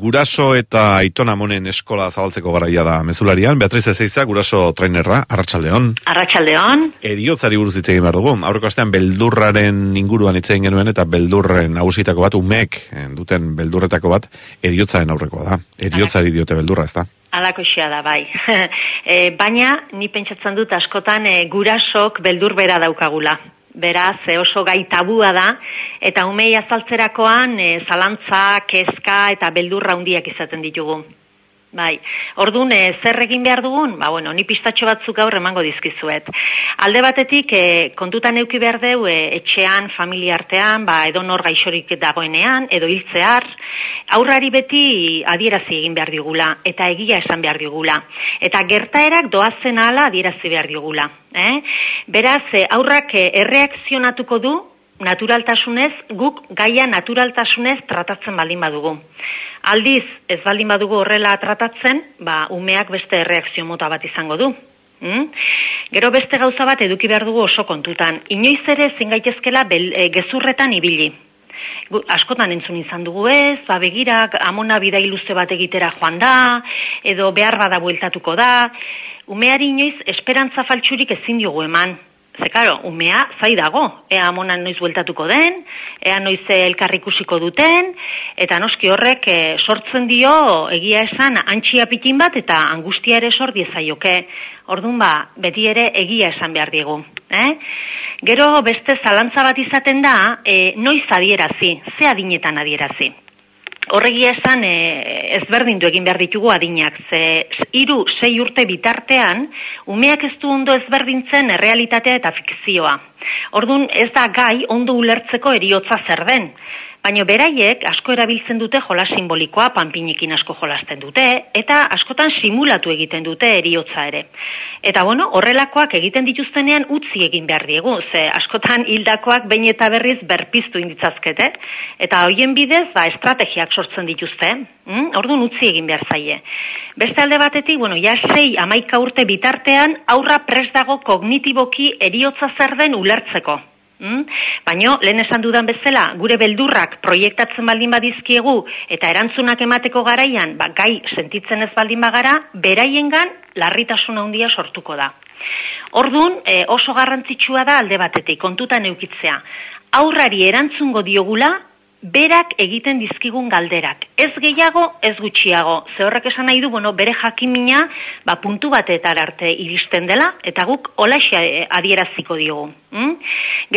guraso eta aitona monen eskola zabaltzeko garaia da mezularian. Beatriz Ezeiza, guraso trainerra, Arratxaldeon. Arratxaldeon. Eriotzari buruz hitz egin behar dugu. Aurreko astean beldurraren inguruan hitz egin genuen eta beldurren nagusitako bat, umek eh, duten beldurretako bat, eriotzaren aurrekoa da. Eriotzari diote beldurra, ez da? Alako da, bai. e, baina, ni pentsatzen dut askotan e, gurasok beldur bera daukagula beraz oso gai tabua da, eta umei azaltzerakoan e, zalantza, kezka eta beldurra handiak izaten ditugu. Bai, orduan, e, zer egin behar dugun? Ba, bueno, ni pistatxo batzuk gaur emango dizkizuet. Alde batetik, e, kontutan euki behar deu, e, etxean, familia artean, ba, edo nor gaixorik dagoenean, edo hiltzear, aurrari beti adierazi egin behar digula, eta egia esan behar digula. Eta gertaerak doazen ala adierazi behar digula. Eh? Beraz, e, aurrak erreakzionatuko du, naturaltasunez, guk gaia naturaltasunez tratatzen baldin badugu. Aldiz, ez baldin badugu horrela tratatzen, ba, umeak beste reakzio mota bat izango du. Mm? Gero beste gauza bat eduki behar dugu oso kontutan. Inoiz ere zingaitezkela e, gezurretan ibili. askotan entzun izan dugu ez, ba begirak amona bidai luze bat egitera joan da, edo behar bada bueltatuko da. Umeari inoiz esperantza faltsurik ezin diogu eman. Ze, karo, umea zai dago, ea amonan noiz bueltatuko den, ea noiz elkarrikusiko duten, eta noski horrek e, sortzen dio egia esan antxia pitin bat eta angustia ere sort diezaioke. Ordun ba, beti ere egia esan behar diegu. Eh? Gero beste zalantza bat izaten da, e, noiz adierazi, ze adinetan adierazi. Horregi esan e, ezberdindu egin behar ditugu adinak, ze iru sei urte bitartean, umeak ez du ondo ezberdintzen errealitatea eta fikzioa. Ordun ez da gai ondo ulertzeko eriotza zer den. Baina beraiek asko erabiltzen dute jola simbolikoa, panpinikin asko jolasten dute, eta askotan simulatu egiten dute eriotza ere. Eta bueno, horrelakoak egiten dituztenean utzi egin behar diegu, ze askotan hildakoak behin eta berriz berpiztu inditzazkete, eta hoien bidez, ba, estrategiak sortzen dituzte, mm? orduan utzi egin behar zaie. Beste alde batetik, bueno, ja sei amaika urte bitartean, aurra pres dago kognitiboki eriotza zer den ulertzeko. Mm? Baino, lehen esan dudan bezala, gure beldurrak proiektatzen baldin badizkiegu eta erantzunak emateko garaian, ba, gai sentitzen ez baldin bagara, beraiengan larritasuna handia sortuko da. Ordun e, oso garrantzitsua da alde batetik, kontutan eukitzea. Aurrari erantzungo diogula, berak egiten dizkigun galderak. Ez gehiago, ez gutxiago. Ze horrek esan nahi du, bueno, bere jakimina, ba, puntu batetar arte iristen dela, eta guk olaxia eh, adieraziko diogu. Mm?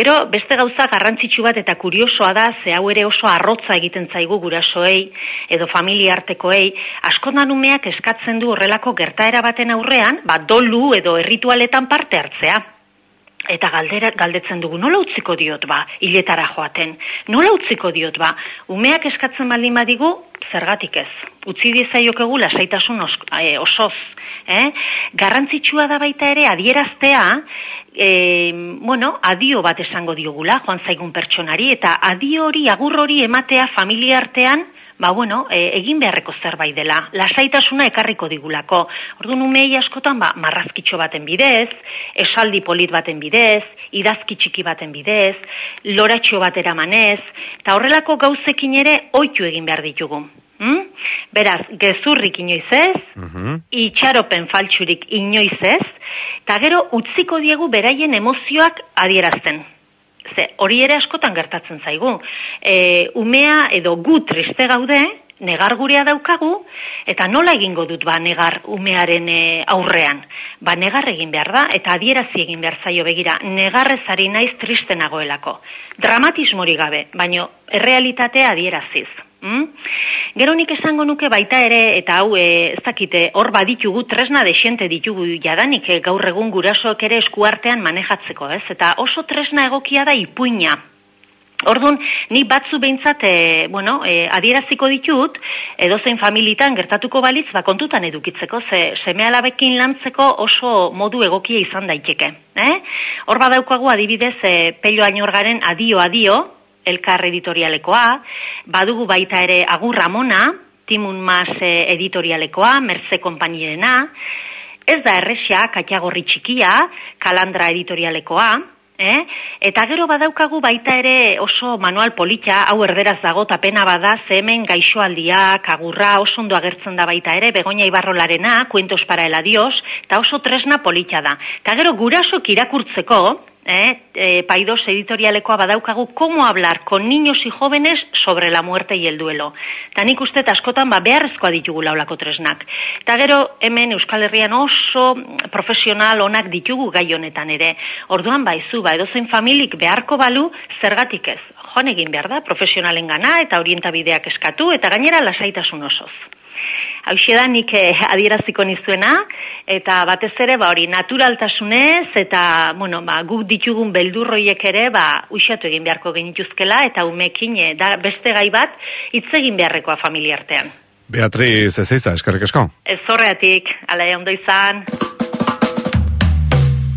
Gero, beste gauza garrantzitsu bat eta kuriosoa da, ze hau ere oso arrotza egiten zaigu gurasoei, edo familia artekoei, askotan umeak eskatzen du horrelako gertaera baten aurrean, ba, dolu edo erritualetan parte hartzea. Eta galdera, galdetzen dugu, nola utziko diot ba, hiletara joaten? Nola utziko diot ba? Umeak eskatzen baldin badigu, zergatik ez. Utzi diezaiokegu lasaitasun os, e, osoz. Eh? Garrantzitsua da baita ere, adieraztea, e, bueno, adio bat esango diogula, joan zaigun pertsonari, eta adio hori, agur hori ematea familia artean, ba bueno, e, egin beharreko zerbait dela, lasaitasuna ekarriko digulako. Orduan umei askotan ba marrazkitxo baten bidez, esaldi polit baten bidez, idazki txiki baten bidez, loratxo bat eramanez, eta horrelako gauzekin ere oitu egin behar ditugu. Hmm? Beraz, gezurrik inoiz ez, uh itxaropen faltsurik inoiz ez, eta gero utziko diegu beraien emozioak adierazten ze hori ere askotan gertatzen zaigu. E, umea edo gu triste gaude, negar gurea daukagu, eta nola egingo dut ba negar umearen e, aurrean. Ba negar egin behar da, eta adierazi egin behar zaio begira, negarrezari naiz triste nagoelako. Dramatismori gabe, baino errealitatea adieraziz. Mm? Gero nik esango nuke baita ere, eta hau, e, ez dakite, hor baditugu, tresna desente ditugu jadanik e, gaur egun gurasoak ere eskuartean manejatzeko, ez? Eta oso tresna egokia da ipuina. Orduan, ni batzu behintzat, e, bueno, e, adieraziko ditut, edozein familitan gertatuko balitz, ba, kontutan edukitzeko, ze seme alabekin lantzeko oso modu egokia izan daiteke. Eh? Hor badaukagu adibidez, e, pello ainorgaren adio, adio, elkar editorialekoa, badugu baita ere agur ramona, timun mas eh, editorialekoa, merze konpainirena, ez da erresia, katiagorri txikia, kalandra editorialekoa, Eh? Eta gero badaukagu baita ere oso manual polita, hau erderaz dago, tapena bada, ze hemen gaixoaldiak, agurra, oso ondo agertzen da baita ere, begonia ibarrolarena, kuentos para el adios, eta oso tresna polita da. Eta gero gurasok irakurtzeko, eh, eh, paidos editorialekoa badaukagu cómo hablar con niños y jóvenes sobre la muerte y el duelo. Ta nik uste askotan ba beharrezkoa ditugu laulako tresnak. Ta gero hemen Euskal Herrian oso profesional onak ditugu gai honetan ere. Orduan baizu ba edozein familik beharko balu zergatik ez. Joan egin behar da profesionalengana eta orientabideak eskatu eta gainera lasaitasun osoz. Hau da nik eh, adieraziko nizuena, eta batez ere, ba, hori, naturaltasunez, eta, bueno, ba, guk ditugun beldurroiek ere, ba, usiatu egin beharko genituzkela, eta umekin, e, da, beste gai bat, hitz egin beharrekoa familiartean. Beatriz, ez eiza, eskerrik esko? Ez horreatik, ala ondo izan.